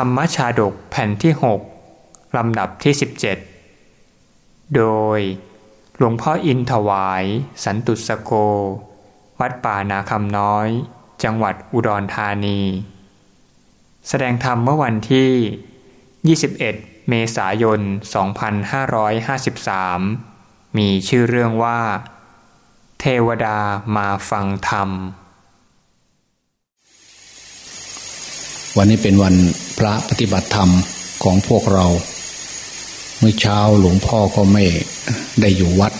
ธรรมชาดกแผ่นที่ 6 ลำดับที่ 17 โดยหลวงพ่ออินถวาย สันตุสโก วัดป่านาคำน้อย จังหวัดอุดรธานี แสดงธรรมเมื่อวันที่ 21 เมษายน 2553 มีชื่อเรื่องว่า เทวดามาฟังธรรม วันนี้เป็นวันพระปฏิบัติธรรมของพวกเรา เมื่อเช้าหลวงพ่อก็ไม่ได้อยู่วัด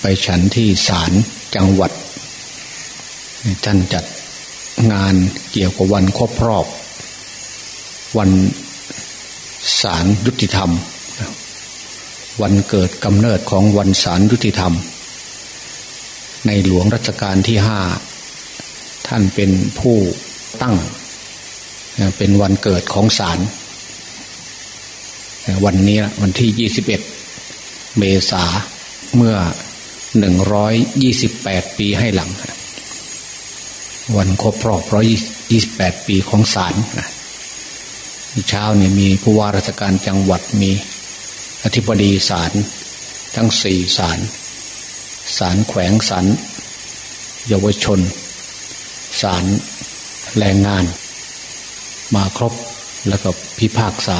ไปฉันที่ศาลจังหวัดท่านจัดงานเกี่ยวกับวันครบรอบ วันศาลยุติธรรม วันเกิดกำเนิดของวันศาลยุติธรรม ในหลวงรัชกาลที่ห้าท่านเป็นผู้ตั้ง เป็นวันเกิดของศาลวันนี้วันที่ยี่สิบเอ็ดเมษาเมื่อหนึ่งร้อยยี่สิบแปดปีให้หลัง วันครบรอบร้อยยี่สิบแปดปีของศาลเช้านี่มีผู้ว่าราชการจังหวัดมีอธิบดีศาลทั้งสี่ศาลศาลแขวงศาลเยาวชนศาลแรงงาน มาครบแล้วก็พิพากษา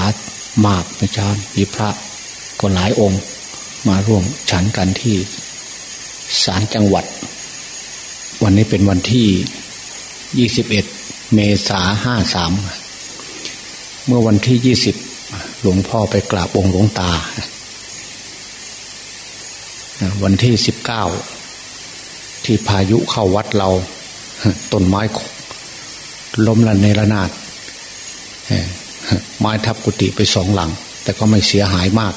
มากในชานมีพระก็หลายองค์ มาร่วมฉันกันที่ศาลจังหวัด วันนี้เป็นวันที่ยี่สิบเอ็ดเมษาห้าสามเมื่อวันที่ยี่สิบหลวงพ่อไปกราบองค์หลวงตา วันที่สิบเก้าที่พายุเข้าวัดเรา ต้นไม้ล้มละเนระนาด ไม้ทับกุฏิไปสองหลัง แต่ก็ไม่เสียหายมาก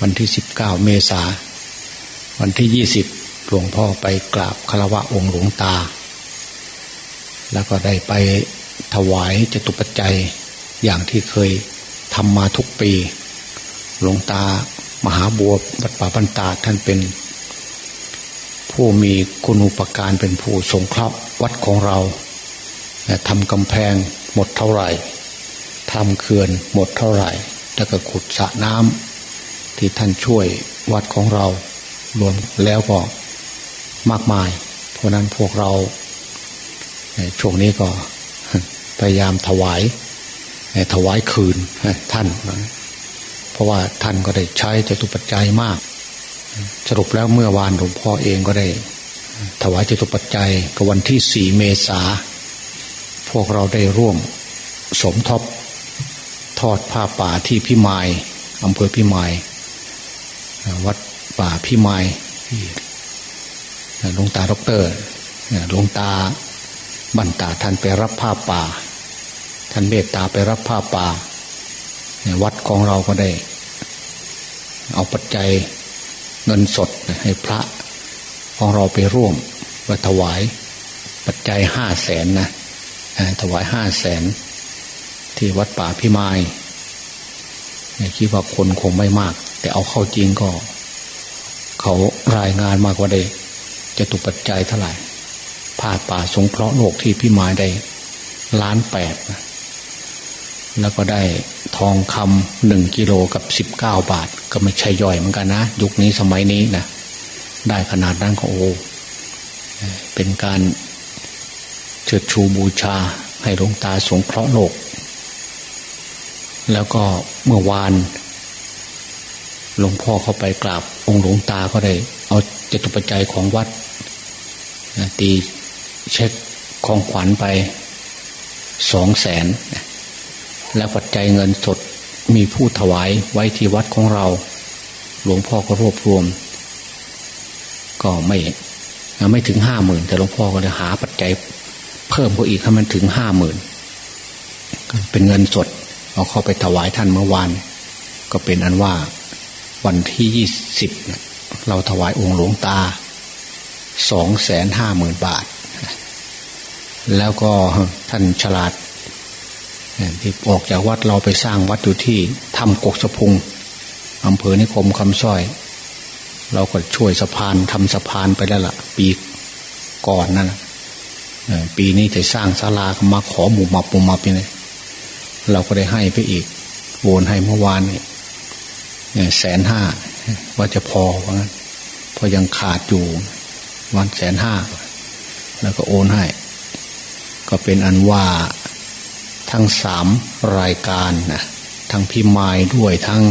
วันที่สิบเก้าเมษาวันที่ยี่สิบหลวงพ่อไปกราบคารวะองค์หลวงตา แล้วก็ได้ไปถวายจตุปัจจัยอย่างที่เคยทำมาทุกปี หลวงตามหาบัววัดป่าบันตาท่านเป็น ผู้มีคุณอุปการเป็นผู้สงเคราะห์วัดของเราทำกำแพงหมดเท่าไหร่ ทำเขื่อนหมดเท่าไหร่ แล้วก็ขุดสระน้ำที่ท่านช่วยวัดของเรารวมแล้วก็มากมาย เพราะนั้นพวกเราช่วงนี้ก็พยายามถวายถวายคืนท่าน เพราะว่าท่านก็ได้ใช้จตุปัจจัยมาก สรุปแล้วเมื่อวานหลวงพ่อเองก็ได้ ถวายจตุปัจจัยกับวันที่สี่เมษาพวกเราได้ร่วมสมทบ อดผ้าป่าที่พิมายอำเภอพิมายวัดป่าพิมายหลวงตาด็อกเตอร์หลวงตาบันตาท่านไปรับผ้าป่า ท่านเมตตาไปรับผ้าป่า วัดของเราก็ได้ เอาปัจจัยเงินสดให้พระของเราไปร่วมไปถวาย ปัจจัยห้าแสนนะถวายห้าแสน ที่วัดป่าพิมายคิดว่าคนคงไม่มาก แต่เอาเข้าจริงก็ เขารายงานมากกว่าได้จะตุปัจจัยเท่าไหร่ผ่าป่าสงเคราะห์โลกที่พิมายได้ล้านแปดแล้วก็ได้ทองคำหนึ่งกิโลกับสิบเก้าบาท ก็ไม่ใช่ย่อยเหมือนกันนะ ยุคนี้สมัยนี้นะได้ขนาดนั้นก็โอ้เป็นการเชิดชูบูชาให้หลวงตาสงเคราะห์โลก แล้วก็เมื่อวาน หลวงพ่อเข้าไปกราบองค์หลวงตาก็ได้ เอาจตุปัจจัยของวัดตีเช็คของขวัญไปสองแสนและปัจจัยเงินสดมีผู้ถวายไว้ที่วัดของเรา หลวงพ่อก็รวบรวม ก็ไม่ไม่ถึงห้าหมื่นแต่หลวงพ่อก็เลยหาปัจจัย เพิ่มก็อีกให้มันถึงห้าหมื่นเป็นเงินสด เอาเข้าไปถวายท่านเมื่อวาน ก็เป็นอันว่าวันที่ยี่สิบเราถวายองค์หลวงตาสองแสนห้าหมื่นบาท แล้วก็ท่านฉลาดที่ออกจากวัดเราไปสร้างวัดอยู่ที่ทำกกสะพุงอำเภอนิคมคำสร้อย เราก็ช่วยสะพานทำสะพานไปแล้วละ่ะ ปีก่อนนั่นปีนี้จะสร้างศาลามาขอหมู่มาปุ่มมาไปเลย เราก็ได้ให้ไปอีกโอนให้เมื่อวานเนี่แสนห้าว่าจะพอว่างั้นพอยังขาดอยู่วันแสนห้าแล้วก็โอนให้ ก็เป็นอันว่าทั้งสามรายการนะทั้งพิมายด้วยทั้ง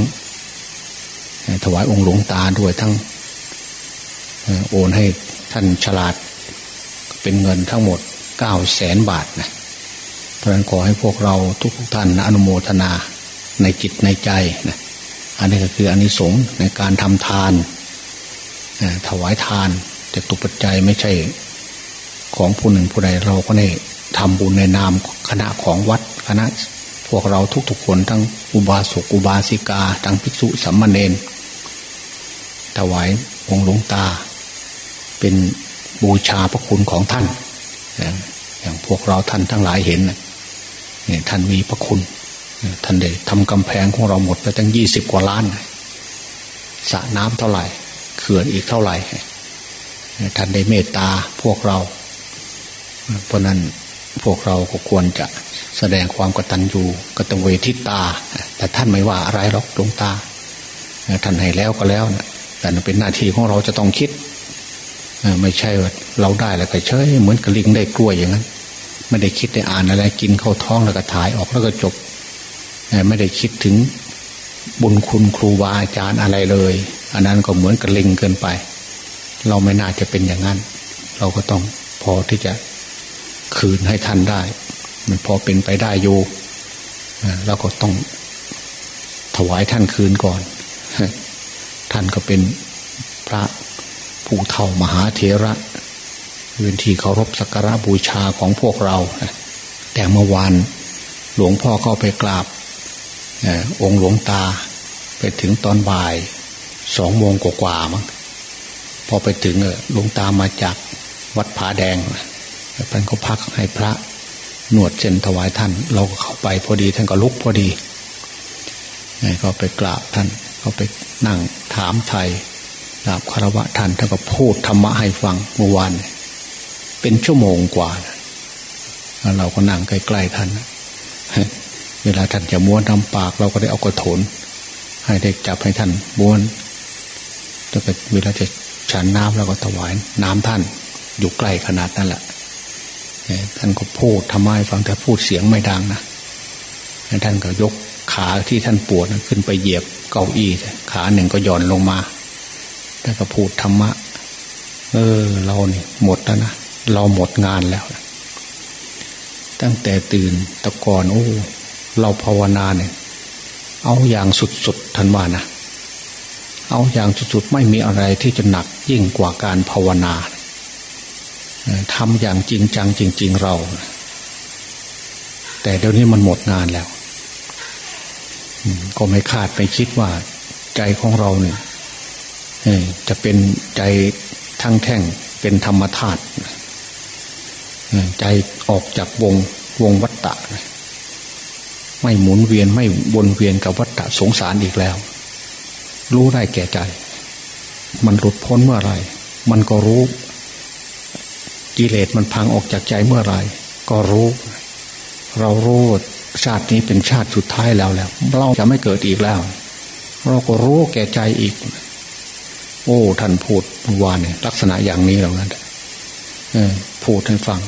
ถวายองค์หลวงตาด้วยทั้งโอนให้ท่านฉลาด เป็นเงินทั้งหมดเก้าแสนบาทนะ เพราะนั้นขอให้พวกเราทุกท่านนะอนุโมทนาในจิตในใจนะอันนี้ก็คืออันนี้สงในการทำทานถวายทานแต่ตุปัจจัยไม่ใช่ของผู้หนึ่งผู้ใดเราก็ได้ทำบุญในนามคณะของวัดคณะพวกเราทุกๆคนทั้งอุบาสกอุบาสิกา ทั้งภิกษุสัมมาเนนถวายองค์หลวงตา เป็นบูชาพระคุณของท่านอย่างพวกเราท่านทั้งหลายเห็นนี่ย ท่านมีพระคุณ ท่านได้ทำกำแพงของเราหมดไปตั้งยี่สิบกว่าล้านสระน้ำเท่าไหร่เขื่อนอีกเท่าไหร่ ท่านได้เมตตาพวกเรา เพราะนั้นพวกเราก็ควรจะแสดงความกตัญญูกตเวทิตา แต่ท่านไม่ว่าอะไรหรอกดวงตา ท่านให้แล้วก็แล้วนะแต่เป็นหน้าที่ของเราจะต้องคิด ไม่ใช่ว่าเราได้แล้วก็เฉยเหมือนกระลิงได้กล้วยอย่างนั้น ไม่ได้คิดได้อ่านอะไร กินเข้าท้องแล้วก็ถ่ายออกแล้วก็จบ ไม่ได้คิดถึงบุญคุณครูบาอาจารย์อะไรเลย อันนั้นก็เหมือนกระลิงเกินไป เราไม่น่าจะเป็นอย่างนั้น เราก็ต้องพอที่จะคืนให้ท่านได้ มันพอเป็นไปได้อยู่เราก็ต้องถวายท่านคืนก่อน ท่านก็เป็นพระผู้เฒ่ามหาเถระ เป็นที่เคารพสักการะบูชาของพวกเรา แต่เมื่อวานหลวงพ่อเข้าไปกราบองค์หลวงตา ไปถึงตอนบ่ายสองโมงกว่ามั้งพอไปถึงหลวงตามาจากวัดผาแดงท่านก็พักให้พระหนวดเส้นถวายท่าน เราก็เข้าไปพอดีท่านก็ลุกพอดีก็ไปกราบท่านก็ไปนั่งถามไทยกราบคารวะท่านท่านก็พูดธรรมะให้ฟังเมื่อวานเเป็นชั่วโมงกว่า เราก็นั่งใกล้ๆท่าน เวลาท่านจะม้วนทำปาก เราก็ได้เอากระโถน ให้ได้จับให้ท่านม้วนแล้วก็เวลาจะฉันน้ำเราก็ถวายน้ำท่าน อยู่ใกล้ขนาดนั้นแหละท่านก็พูดทำไมฟังแต่พูดเสียงไม่ดังนะท่านก็ยกขาที่ท่านปวดขึ้นไปเหยียบเก้าอี้ขาหนึ่งก็หย่อนลงมาท่านก็พูดธรรมะ เออ เราเนี่ยหมดแล้วนะ เราหมดงานแล้ว ตั้งแต่ตื่นตะกอนโอ้ เราภาวนาเนี่ย เอาอย่างสุดๆท่านว่านะเอาอย่างสุดๆไม่มีอะไรที่จะหนักยิ่งกว่าการภาวนาทำอย่างจริงจังจริง ๆ เรา แต่เดี๋ยวนี้มันหมดงานแล้ว ก็ไม่คาดไม่คิดว่า ใจของเราเนี่ยจะเป็นใจทั้งแท่งเป็นธรรมธาตุ ใจออกจากวงวงวัฏฏะไม่หมุนเวียนไม่วนเวียนกับวัฏฏะสงสารอีกแล้ว รู้ได้แก่ใจ มันหลุดพ้นเมื่อไรมันก็รู้กิเลสมันพังออกจากใจเมื่อไรก็รู้ เรารู้ชาตินี้เป็นชาติสุดท้ายแล้วแล้ว เราจะไม่เกิดอีกแล้ว เราก็รู้แก่ใจอีก โอ้ท่านพูดวานเนี่ยลักษณะอย่างนี้แล้วนั้นพูดให้ฟัง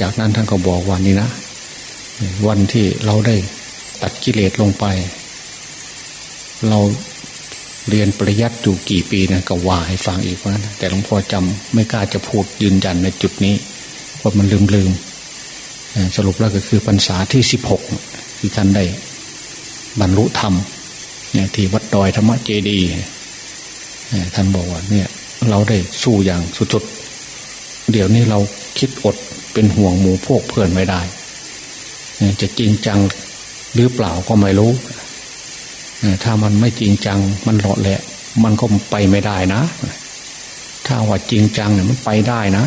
จากนั้นท่านก็บอกวันนี้นะ วันที่เราได้ตัดกิเลสลงไป เราเรียนปริยัติอยู่กี่ปีนะก็ว่าให้ฟังอีกว่าแต่หลวงพ่อจำไม่กล้าจะพูดยืนยันในจุดนี้เพราะมันลืมลืมสรุปแล้วก็คือพรรษาที่สิบหกที่ท่านได้บรรลุธรรมเนี่ยที่วัดดอยธรรมเจดีท่านบอกว่าเนี่ย เราได้สู้อย่างสุดๆ เดี๋ยวนี้เราคิดอดเป็นห่วงหมู่พวกเพื่อนไม่ได้ จะจริงจังหรือเปล่าก็ไม่รู้ ถ้ามันไม่จริงจังมันหลอแหละ มันก็ไปไม่ได้นะ ถ้าว่าจริงจังเนี่ยมันไปได้นะ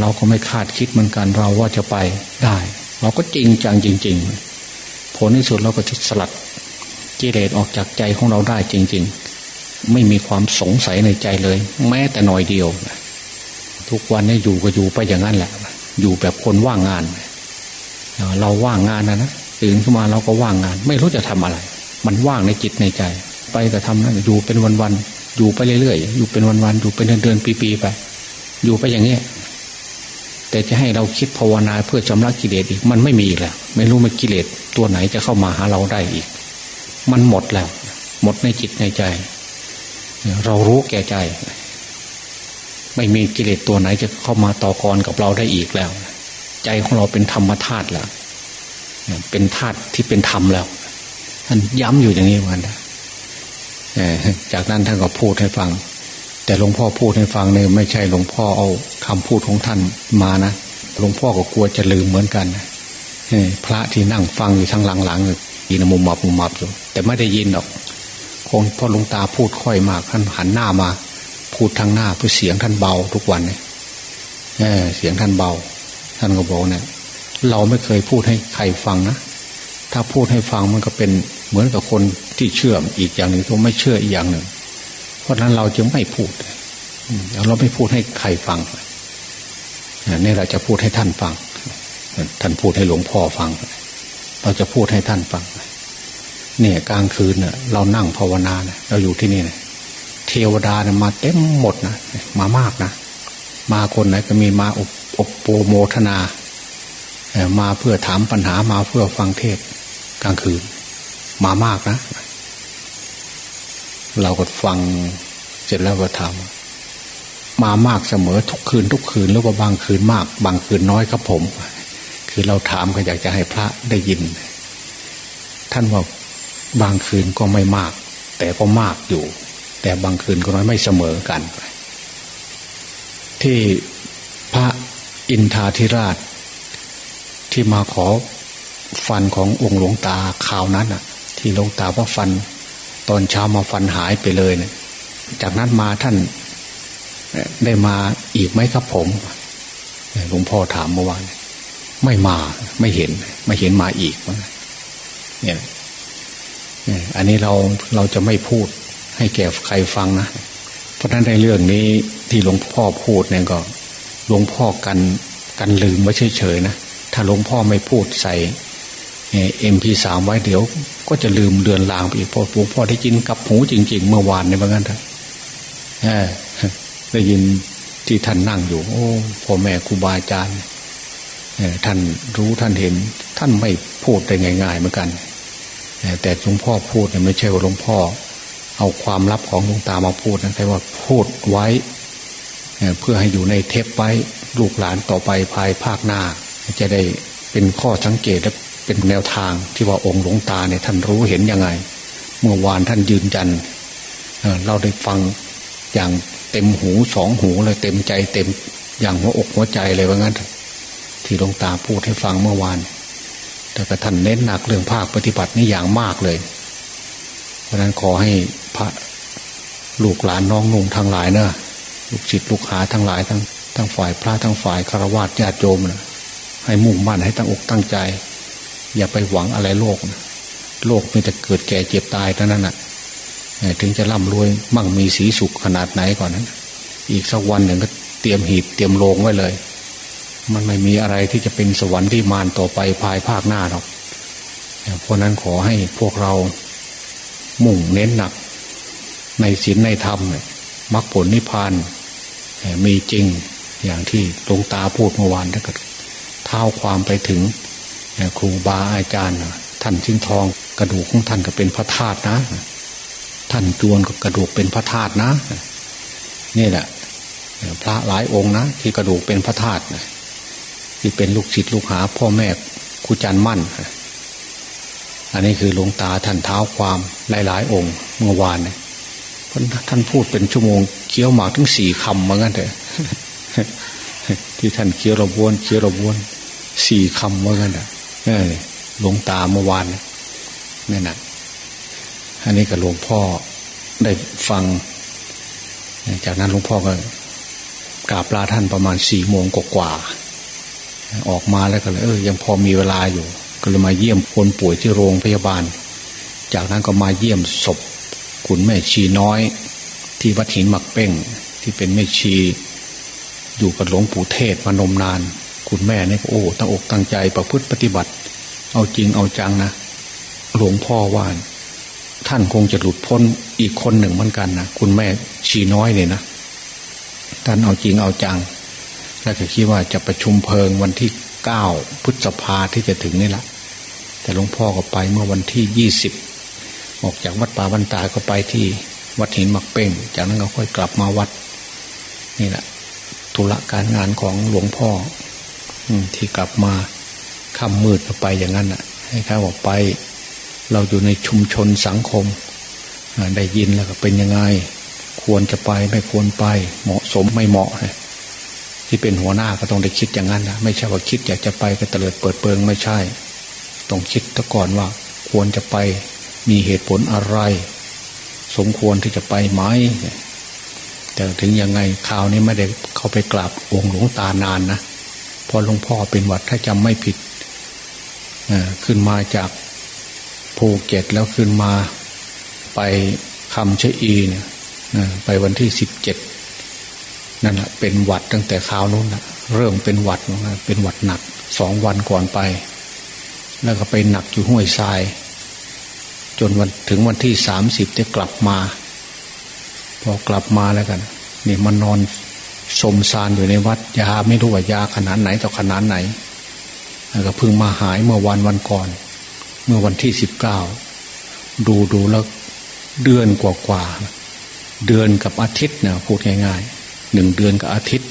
เราก็ไม่คาดคิดเหมือนกันเราว่าจะไปได้ เราก็จริงจังจริง ๆ ผลที่สุดเราก็จะสลัดกิเลสออกจากใจของเราได้จริง ๆ ไม่มีความสงสัยในใจเลย แม้แต่หน่อยเดียว ทุกวันนี้อยู่ก็อยู่ไปอย่างนั้นแหละ อยู่แบบคนว่างงาน เราว่างงานนะนะตื่นขึ้นมาเราก็ว่างงาน ไม่รู้จะทำอะไร มันว่างในจิตในใจ ไปแต่ทำนั้นอยู่เป็นวันๆอยู่ไปเรื่อยๆอยู่เป็นวันๆอยู่เป็นเดือนๆปีๆไป อยู่ไปอย่างนี้แต่จะให้เราคิดภาวนาเพื่อชำระกิเลสอีก มันไม่มีอีกแล้ว ไม่รู้มันกิเลสตัวไหนจะเข้ามาหาเราได้อีก มันหมดแล้ว หมดในจิตในใจ เรารู้แก่ใจ ไม่มีกิเลสตัวไหนจะเข้ามาต่อกรกับเราได้อีกแล้ว ใจของเราเป็นธรรมธาตุแล้วเป็นธาตุที่เป็นธรรมแล้วท่านย้ำอยู่อย่างนี้เหมือนกันจากนั้นท่านก็พูดให้ฟัง แต่หลวงพ่อพูดให้ฟังเนี่ยไม่ใช่หลวงพ่อเอาคำพูดของท่านมานะหลวงพ่อก็กลัวจะลืมเหมือนกันพระที่นั่งฟังอยู่ทางหลังๆยินมุมมับมุมมับอยู่แต่ไม่ได้ยินหรอก คงพ่อหลวงตาพูดค่อยมากท่านหันหน้ามา พูดทางหน้าเพื่อเสียงท่านเบาทุกวันเนี่ยเสียงท่านเบา ท่านก็บอกเนี่ย เราไม่เคยพูดให้ใครฟังนะถ้าพูดให้ฟังมันก็เป็นเหมือนกับคนที่เชื่ออีกอย่างหนึ่งก็ไม่เชื่ออีกอย่างหนึ่ง เพราะนั้นเราจึงไม่พูดเราไม่พูดให้ใครฟังนี่เราจะพูดให้ท่านฟัง ท่านพูดให้หลวงพ่อฟัง เราจะพูดให้ท่านฟัง เนี่ยกลางคืนเนี่ยเรานั่งภาวนาเนี่ยเราอยู่ที่นี่เนี่ย เทวดาเนี่ยมาเต็มหมดนะมามากนะมาคนไหนก็มีมาอบอบโปโมทนา มาเพื่อถามปัญหามาเพื่อฟังเทศกลางคืน มามากนะ เราก็ฟังเสร็จแล้วก็ถามมามากเสมอทุกคืนทุกคืนแล้วก็บางคืนมาก บางคืนน้อยครับผม คือเราถามก็อยากจะให้พระได้ยิน ท่านว่าบางคืนก็ไม่มาก แต่ก็มากอยู่ แต่บางคืนก็น้อยไม่เสมอกัน ที่พระอินทาธิราช ที่มาขอฟันขององค์หลวงตาข่าวนั้นอะ ที่หลวงตาว่าฟัน ตอนเช้ามาฟันหายไปเลยเนี่ยจากนั้นมาท่านได้มาอีกไหมครับผมหลวงพ่อถามเมื่อวานไม่มาไม่เห็น ไม่เห็นมาอีกเนี่ยอันนี้เราเราจะไม่พูด ให้แก่ใครฟังนะ เพราะฉะนั้นในเรื่องนี้ที่หลวงพ่อพูดเนี่ยก็หลวงพ่อกันกันลืมไม่เฉยๆนะถ้าหลวงพ่อไม่พูดใส่เอ็มพีสามไว้เดี๋ยว ก็จะลืมเดือนลางไปอีกพอหลวงพ่อได้ยินกับหูจริง ๆ เมื่อวานในบางท่านได้ยินที่ท่านนั่งอยู่ โอ้พ่อแม่ครูบาอาจารย์ท่านรู้ท่านเห็น ท่านไม่พูดได้ง่าย ๆ เหมือนกันแต่หลวงพ่อพูดเนี่ยไม่ใช่ว่าหลวงพ่อ เอาความลับของหลวงตามาพูดนะแต่ว่าพูดไว้ เพื่อให้อยู่ในเทปไว้ลูกหลานต่อไปภายภาคหน้า จะได้เป็นข้อสังเกตและเป็นแนวทางที่ว่าองค์หลวงตาเนี่ยท่านรู้เห็นยังไง เมื่อวานท่านยืนยันเราได้ฟังอย่างเต็มหูสองหูเลยเต็มใจเต็มอย่างหัวอกหัวใจเลยว่างั้น ที่หลวงตาพูดให้ฟังเมื่อวาน แต่ก็ท่านเน้นหนักเรื่องภาคปฏิบัตินี่อย่างมากเลย เพราะนั้นขอให้พระลูกหลานน้องนุ่งทั้งหลายเนะลูกศิษย์ลูกหาทั้งหลายทั้งทั้งฝ่ายพระทั้งฝ่ายฆรวาสญาติโยมนะให้มุ่งมั่นให้ตั้งอกตั้งใจ อย่าไปหวังอะไรโลกนะโลกมันจะเกิดแก่เจ็บตายเท่านั้นนะ่ะถึงจะร่ำรวยมั่งมีสีสุขขนาดไหนก่อนนั้นอีกสักวันหนึ่งก็เตรียมหีบเตรียมโลงไว้เลย มันไม่มีอะไรที่จะเป็นสวรรค์ที่มานต่อไปภายภาคหน้าหรอกเพราะนั้นขอให้พวกเรา มุ่งเน้นหนัก ในศีลในธรรมมรรคผลนิพพานมีจริงอย่างที่หลวงตาพูดเมื่อวานถ้าเกิดเท้าความไปถึงครูบาอาจารย์ ท่านชิ้นทองกระดูกของท่านก็เป็นพระธาตุนะ ท่านจวนก็กระดูกเป็นพระธาตุนะนี่แหละ พระหลายองค์นะที่กระดูกเป็นพระธาตุที่เป็นลูกศิษย์ลูกหาพ่อแม่ครูจันมั่น อันนี้คือหลวงตาท่านเท้าความหลายๆ องค์เมื่อวานเนี่ยท่านพูดเป็นชั่วโมงเคี้ยวหมากถึงสี่คำเหมือนกันเถอะที่ท่านเคี้ยวระบวนเคี้ยวระบวนสี่คำว่ากันนะหลวงตาเมื่อวานนี่นะอันนี้กับหลวงพ่อได้ฟัง จากนั้นหลวงพ่อก็กราบลาท่านประมาณสี่โมงกว่าออกมาแล้วก็เลยเออยังพอมีเวลาอยู่ ก็เลยมาเยี่ยมคนป่วยที่โรงพยาบาล จากนั้นก็มาเยี่ยมศพคุณแม่ชีน้อย ที่วัดหินหมักเป้งที่เป็นแม่ชี อยู่กับหลวงปู่เทศมานมนาน คุณแม่เนี่ยโอ้ตั้งอกตั้งใจประพฤติปฏิบัติ เอาจริงเอาจังนะ หลวงพ่อว่านท่านคงจะหลุดพ้นอีกคนหนึ่งเหมือนกันนะคุณแม่ชีน้อยเนี่ยนะท่านเอาจริงเอาจังแล้วก็คิดว่าจะประชุมเพลิงวันที่เก้าพฤษภาที่จะถึงนี่แหละ แต่หลวงพ่อก็ไปเมื่อวันที่ยี่สิบออกจากวัดป่าวันตาก็ไปที่วัดหินมักเป้งจากนั้นก็ค่อยกลับมาวัด นี่แหละธุระการงานของหลวงพ่อที่กลับมาค่ำมืดไปอย่างนั้นอะ ให้ข้าบอกไป เราอยู่ในชุมชนสังคมได้ยินแล้วก็เป็นยังไง ควรจะไปไม่ควรไป เหมาะสมไม่เหมาะที่เป็นหัวหน้าก็ต้องได้คิดอย่างนั้นนะไม่ใช่ว่าคิดอยากจะไปก็เตลิดเปิดเปิงไม่ใช่ ต้องคิดตะก่อนว่าควรจะไปมีเหตุผลอะไร สมควรที่จะไปไหมแต่ถึงยังไงข่าวนี้ไม่ได้เข้าไปกราบองค์หลวงตานานนะพอหลวงพ่อเป็นวัดถ้าจำไม่ผิดขึ้นมาจากภูเก็ตแล้วขึ้นมาไปคำเชอีเนี่ยไปวันที่สิบเจ็ดนั่นแหละเป็นหวัดตั้งแต่คราวนู้นนะเริ่มเป็นหวัดเป็นหวัดหนักสองวันก่อนไป แล้วก็ไปหนักอยู่ห้วยทราย จนวันถึงวันที่สามสิบจะกลับมา พอกลับมาแล้วกันนี่มันนอนสมซานอยู่ในวัดยาไม่รู้ว่ายาขนาดไหนต่อขนาดไหนแล้วก็เพิ่งมาหายเมื่อวันวันก่อน เมื่อวันที่สิบเก้าดูดูแล้วเดือนกว่ากว่าเดือนกับอาทิตย์เนี่ยพูดง่ายๆหนึ่งเดือนกับอาทิตย์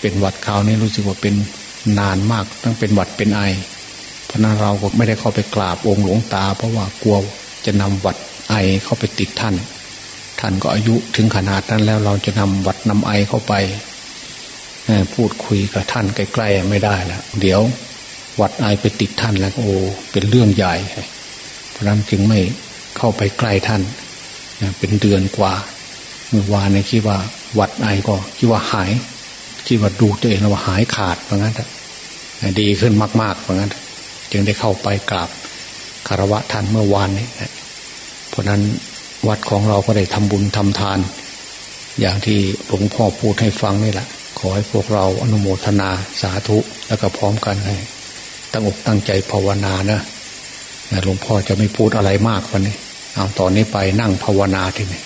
เป็นหวัดคราวนี้รู้สึกว่าเป็นนานมากตั้งเป็นหวัดเป็นไอ เพราะนั้นเราก็ไม่ได้เข้าไปกราบองค์หลวงตา เพราะว่ากลัวจะนำหวัดไอเข้าไปติดท่าน ท่านก็อายุถึงขนาดนั้นแล้วเราจะนำวัดนำไอเข้าไปพูดคุยกับท่านใกล้ๆไม่ได้แล้วเดี๋ยววัดไอไปติดท่านแล้วโอ้เป็นเรื่องใหญ่ เพราะนั้นจึงไม่เข้าไปใกล้ท่านเป็นเดือนกว่า เมื่อวานในคิดว่าวัดไอก็คิดว่าหายคิดว่าดูตัวเองว่าหายขาดเพราะงั้นดีขึ้นมากๆเพราะงั้น จึงได้เข้าไปกราบคารวะท่านเมื่อวานนี้เพราะนั้นวัดของเราก็ได้ทำบุญทำทาน อย่างที่หลวงพ่อพูดให้ฟังนี่แหละ ขอให้พวกเราอนุโมทนาสาธุแล้วก็พร้อมกันให้ตั้งอกตั้งใจภาวนานะหลวงพ่อจะไม่พูดอะไรมากวันนี้เอาตอนนี้ไปนั่งภาวนาทีนี้